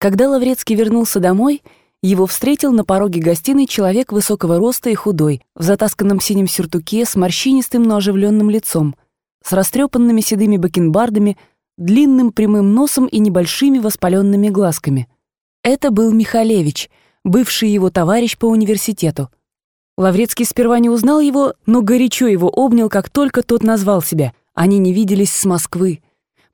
Когда Лаврецкий вернулся домой, его встретил на пороге гостиной человек высокого роста и худой, в затасканном синем сюртуке, с морщинистым, но оживленным лицом, с растрепанными седыми бакенбардами, длинным прямым носом и небольшими воспаленными глазками. Это был Михалевич, бывший его товарищ по университету. Лаврецкий сперва не узнал его, но горячо его обнял, как только тот назвал себя. Они не виделись с Москвы.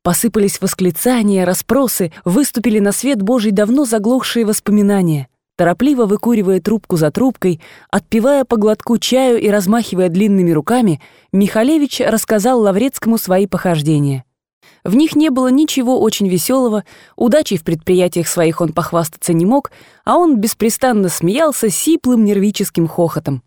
Посыпались восклицания, расспросы, выступили на свет Божий давно заглохшие воспоминания. Торопливо выкуривая трубку за трубкой, отпивая по глотку чаю и размахивая длинными руками, Михалевич рассказал Лаврецкому свои похождения. В них не было ничего очень веселого, удачей в предприятиях своих он похвастаться не мог, а он беспрестанно смеялся сиплым нервическим хохотом.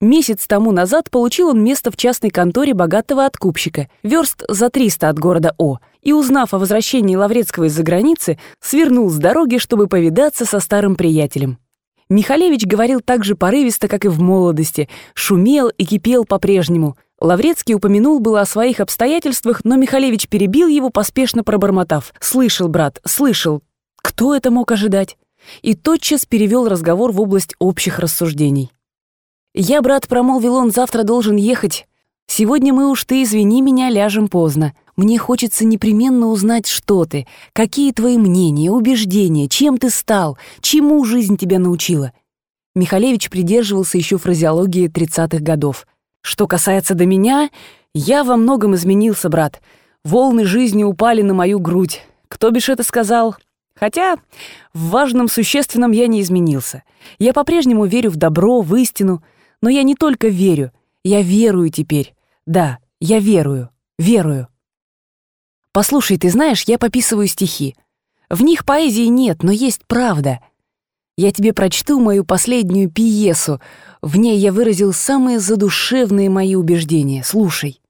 Месяц тому назад получил он место в частной конторе богатого откупщика, верст за 300 от города О, и, узнав о возвращении Лаврецкого из-за границы, свернул с дороги, чтобы повидаться со старым приятелем. Михалевич говорил так же порывисто, как и в молодости, шумел и кипел по-прежнему. Лаврецкий упомянул было о своих обстоятельствах, но Михалевич перебил его, поспешно пробормотав. «Слышал, брат, слышал. Кто это мог ожидать?» И тотчас перевел разговор в область общих рассуждений. «Я, брат, промолвил он, завтра должен ехать. Сегодня мы уж ты, извини меня, ляжем поздно. Мне хочется непременно узнать, что ты, какие твои мнения, убеждения, чем ты стал, чему жизнь тебя научила». Михалевич придерживался еще фразеологии тридцатых годов. «Что касается до меня, я во многом изменился, брат. Волны жизни упали на мою грудь. Кто бишь это сказал? Хотя в важном существенном я не изменился. Я по-прежнему верю в добро, в истину, но я не только верю, я верую теперь. Да, я верую, верую. Послушай, ты знаешь, я пописываю стихи. В них поэзии нет, но есть правда. Я тебе прочту мою последнюю пьесу. В ней я выразил самые задушевные мои убеждения. Слушай.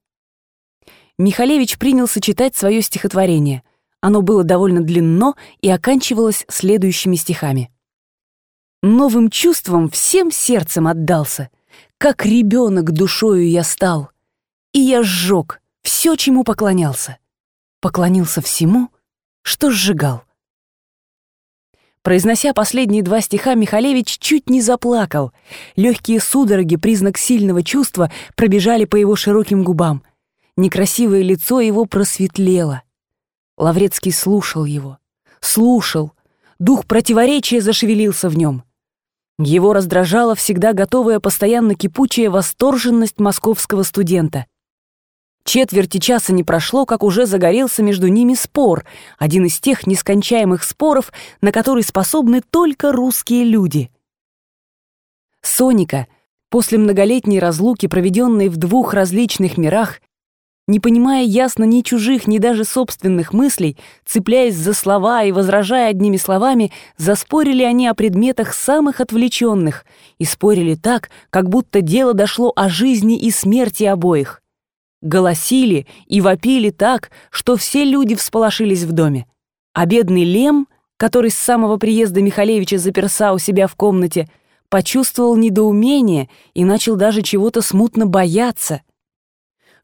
Михалевич принялся читать свое стихотворение. Оно было довольно длинно и оканчивалось следующими стихами. Новым чувством всем сердцем отдался — как ребенок душою я стал. И я сжег все, чему поклонялся. Поклонился всему, что сжигал. Произнося последние два стиха, Михалевич чуть не заплакал. Легкие судороги, признак сильного чувства, пробежали по его широким губам. Некрасивое лицо его просветлело. Лаврецкий слушал его. Слушал. Дух противоречия зашевелился в нем. Его раздражала всегда готовая постоянно кипучая восторженность московского студента. Четверти часа не прошло, как уже загорелся между ними спор, один из тех нескончаемых споров, на который способны только русские люди. Соника, после многолетней разлуки, проведенной в двух различных мирах, не понимая ясно ни чужих, ни даже собственных мыслей, цепляясь за слова и возражая одними словами, заспорили они о предметах самых отвлеченных и спорили так, как будто дело дошло о жизни и смерти обоих. Голосили и вопили так, что все люди всполошились в доме. А бедный Лем, который с самого приезда Михалевича заперса у себя в комнате, почувствовал недоумение и начал даже чего-то смутно бояться —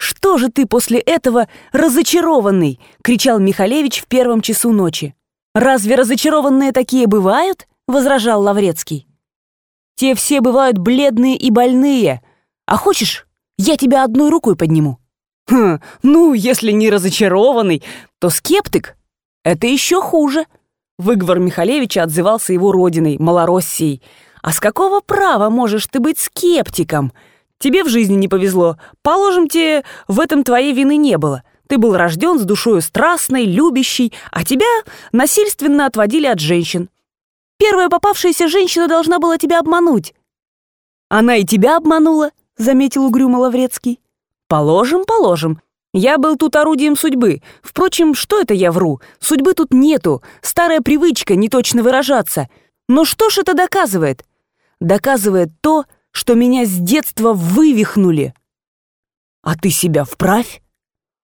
«Что же ты после этого разочарованный?» — кричал Михалевич в первом часу ночи. «Разве разочарованные такие бывают?» — возражал Лаврецкий. «Те все бывают бледные и больные. А хочешь, я тебя одной рукой подниму?» «Хм, ну, если не разочарованный, то скептик. Это еще хуже». Выговор Михалевича отзывался его родиной, Малороссией. «А с какого права можешь ты быть скептиком?» Тебе в жизни не повезло. Положим тебе, в этом твоей вины не было. Ты был рожден с душою страстной, любящей, а тебя насильственно отводили от женщин. Первая попавшаяся женщина должна была тебя обмануть. Она и тебя обманула, заметил угрюмо Лаврецкий. Положим, положим. Я был тут орудием судьбы. Впрочем, что это я вру? Судьбы тут нету. Старая привычка не точно выражаться. Но что ж это доказывает? Доказывает то, что меня с детства вывихнули. А ты себя вправь.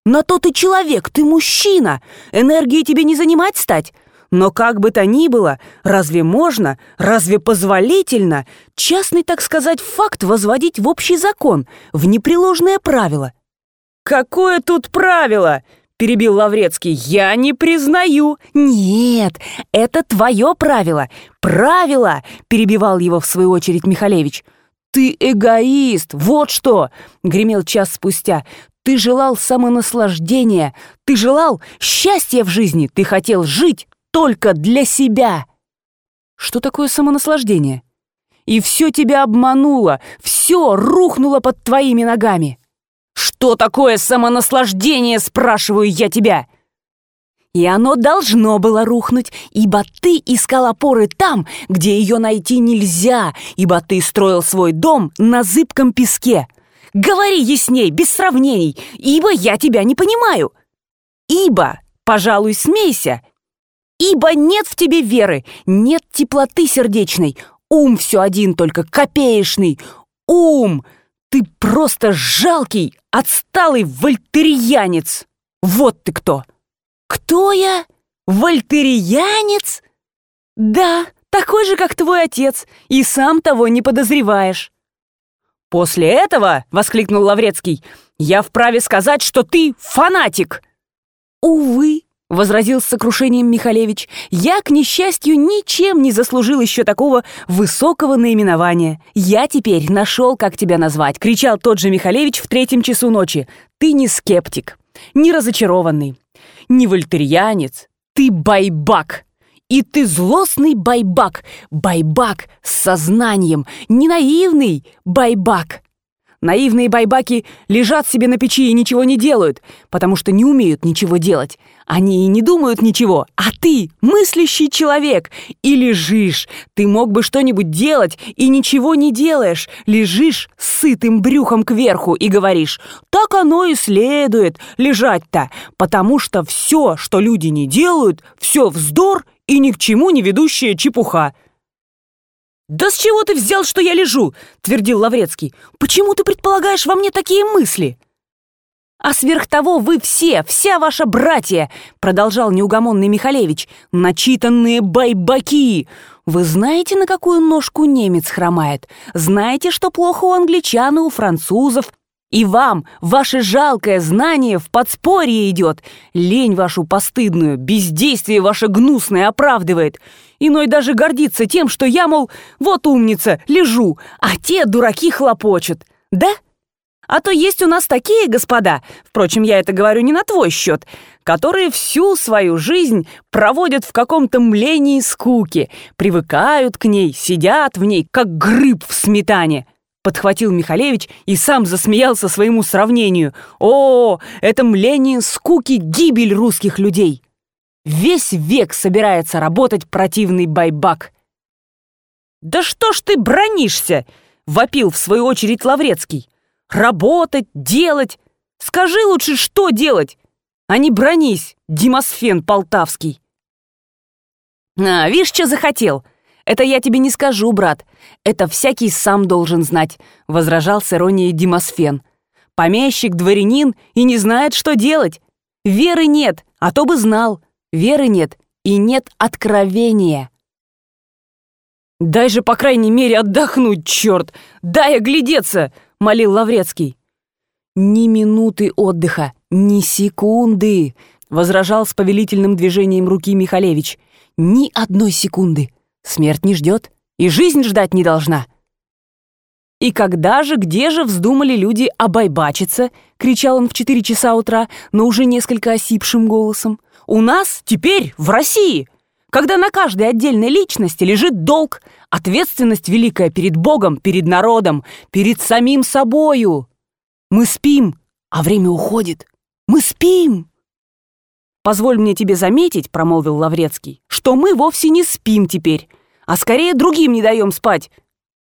На то ты человек, ты мужчина. Энергии тебе не занимать стать. Но как бы то ни было, разве можно, разве позволительно частный, так сказать, факт возводить в общий закон, в непреложное правило? «Какое тут правило?» — перебил Лаврецкий. «Я не признаю». «Нет, это твое правило. Правило!» — перебивал его в свою очередь Михалевич. «Ты эгоист, вот что!» — гремел час спустя. «Ты желал самонаслаждения, ты желал счастья в жизни, ты хотел жить только для себя!» «Что такое самонаслаждение?» «И все тебя обмануло, все рухнуло под твоими ногами!» «Что такое самонаслаждение?» — спрашиваю я тебя. И оно должно было рухнуть, ибо ты искал опоры там, где ее найти нельзя, ибо ты строил свой дом на зыбком песке. Говори ясней, без сравнений, ибо я тебя не понимаю. Ибо, пожалуй, смейся, ибо нет в тебе веры, нет теплоты сердечной, ум все один только копеечный, ум — ты просто жалкий, отсталый вольтерианец! Вот ты кто!» «Кто я? Вольтерианец?» «Да, такой же, как твой отец, и сам того не подозреваешь». «После этого, — воскликнул Лаврецкий, — я вправе сказать, что ты фанатик!» «Увы, — возразил с сокрушением Михалевич, «я, к несчастью, ничем не заслужил еще такого высокого наименования. Я теперь нашел, как тебя назвать», — кричал тот же Михалевич в третьем часу ночи. «Ты не скептик, не разочарованный, не вольтерьянец, ты байбак». И ты злостный байбак, байбак с сознанием, не наивный байбак. Наивные байбаки лежат себе на печи и ничего не делают, потому что не умеют ничего делать. Они и не думают ничего, а ты мыслящий человек и лежишь. Ты мог бы что-нибудь делать и ничего не делаешь. Лежишь сытым брюхом кверху и говоришь, так оно и следует лежать-то, потому что все, что люди не делают, все вздор и ни к чему не ведущая чепуха. «Да с чего ты взял, что я лежу?» — твердил Лаврецкий. «Почему ты предполагаешь во мне такие мысли?» «А сверх того вы все, вся ваша братья!» — продолжал неугомонный Михалевич. «Начитанные байбаки! Вы знаете, на какую ножку немец хромает? Знаете, что плохо у англичан и у французов? И вам ваше жалкое знание в подспорье идет. Лень вашу постыдную, бездействие ваше гнусное оправдывает. Иной даже гордится тем, что я, мол, вот умница, лежу, а те дураки хлопочут. Да? А то есть у нас такие господа, впрочем, я это говорю не на твой счет, которые всю свою жизнь проводят в каком-то млении скуки, привыкают к ней, сидят в ней, как гриб в сметане подхватил Михалевич и сам засмеялся своему сравнению. «О, это мление скуки гибель русских людей! Весь век собирается работать противный байбак!» «Да что ж ты бронишься?» — вопил в свою очередь Лаврецкий. «Работать, делать! Скажи лучше, что делать, а не бронись, Димосфен Полтавский!» «А, видишь, что захотел!» «Это я тебе не скажу, брат. Это всякий сам должен знать», — возражал с иронией Димосфен. «Помещик, дворянин и не знает, что делать. Веры нет, а то бы знал. Веры нет и нет откровения». «Дай же, по крайней мере, отдохнуть, черт! Дай оглядеться!» — молил Лаврецкий. «Ни минуты отдыха, ни секунды!» — возражал с повелительным движением руки Михалевич. «Ни одной секунды! Смерть не ждет, и жизнь ждать не должна. «И когда же, где же вздумали люди обайбачиться?» — кричал он в четыре часа утра, но уже несколько осипшим голосом. «У нас теперь, в России, когда на каждой отдельной личности лежит долг, ответственность великая перед Богом, перед народом, перед самим собою. Мы спим, а время уходит. Мы спим!» «Позволь мне тебе заметить», — промолвил Лаврецкий, «что мы вовсе не спим теперь, а скорее другим не даем спать.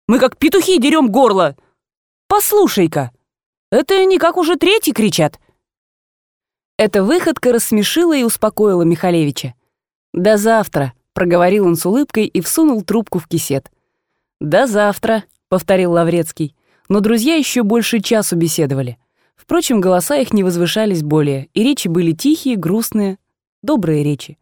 Мы как петухи дерем горло. Послушай-ка, это не как уже третий кричат». Эта выходка рассмешила и успокоила Михалевича. «До завтра», — проговорил он с улыбкой и всунул трубку в кисет. «До завтра», — повторил Лаврецкий. Но друзья еще больше часу беседовали. Впрочем, голоса их не возвышались более, и речи были тихие, грустные, добрые речи.